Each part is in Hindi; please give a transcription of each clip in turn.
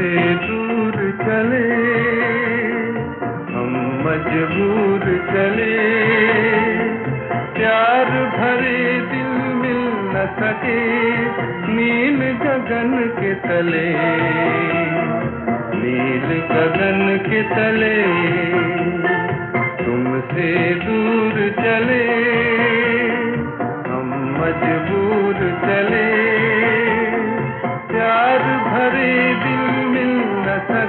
से दूर चले, हम मजबूर चले। प्यार भरे दिल मिल न सके, नील गगन के तले। नील गगन के तले, तुमसे दूर चले, हम मजबूर चले।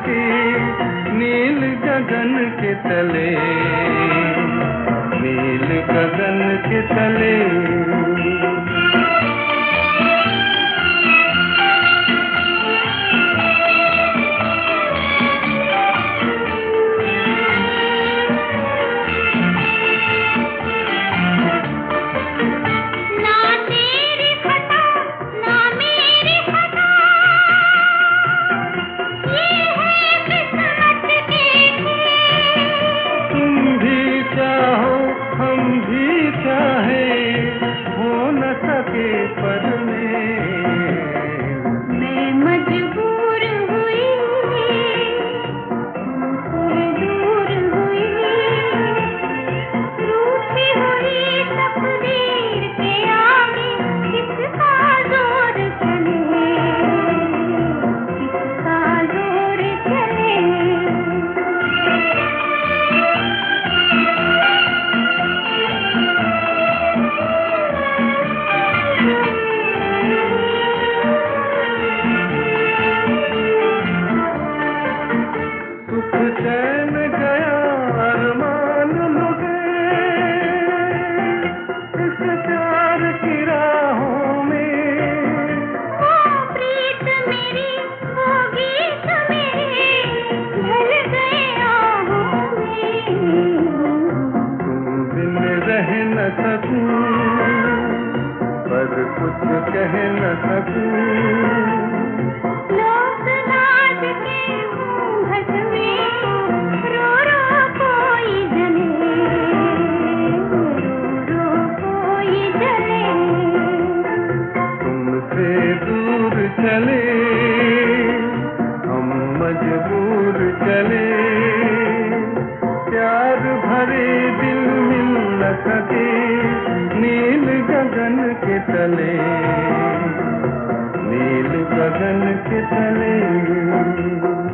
सके नील गगन के तले नील गगन के तले। कुछ कह न सकूँ। तुम्हारे दिल मिल न सके नील गगन के तले। नील गगन के तले।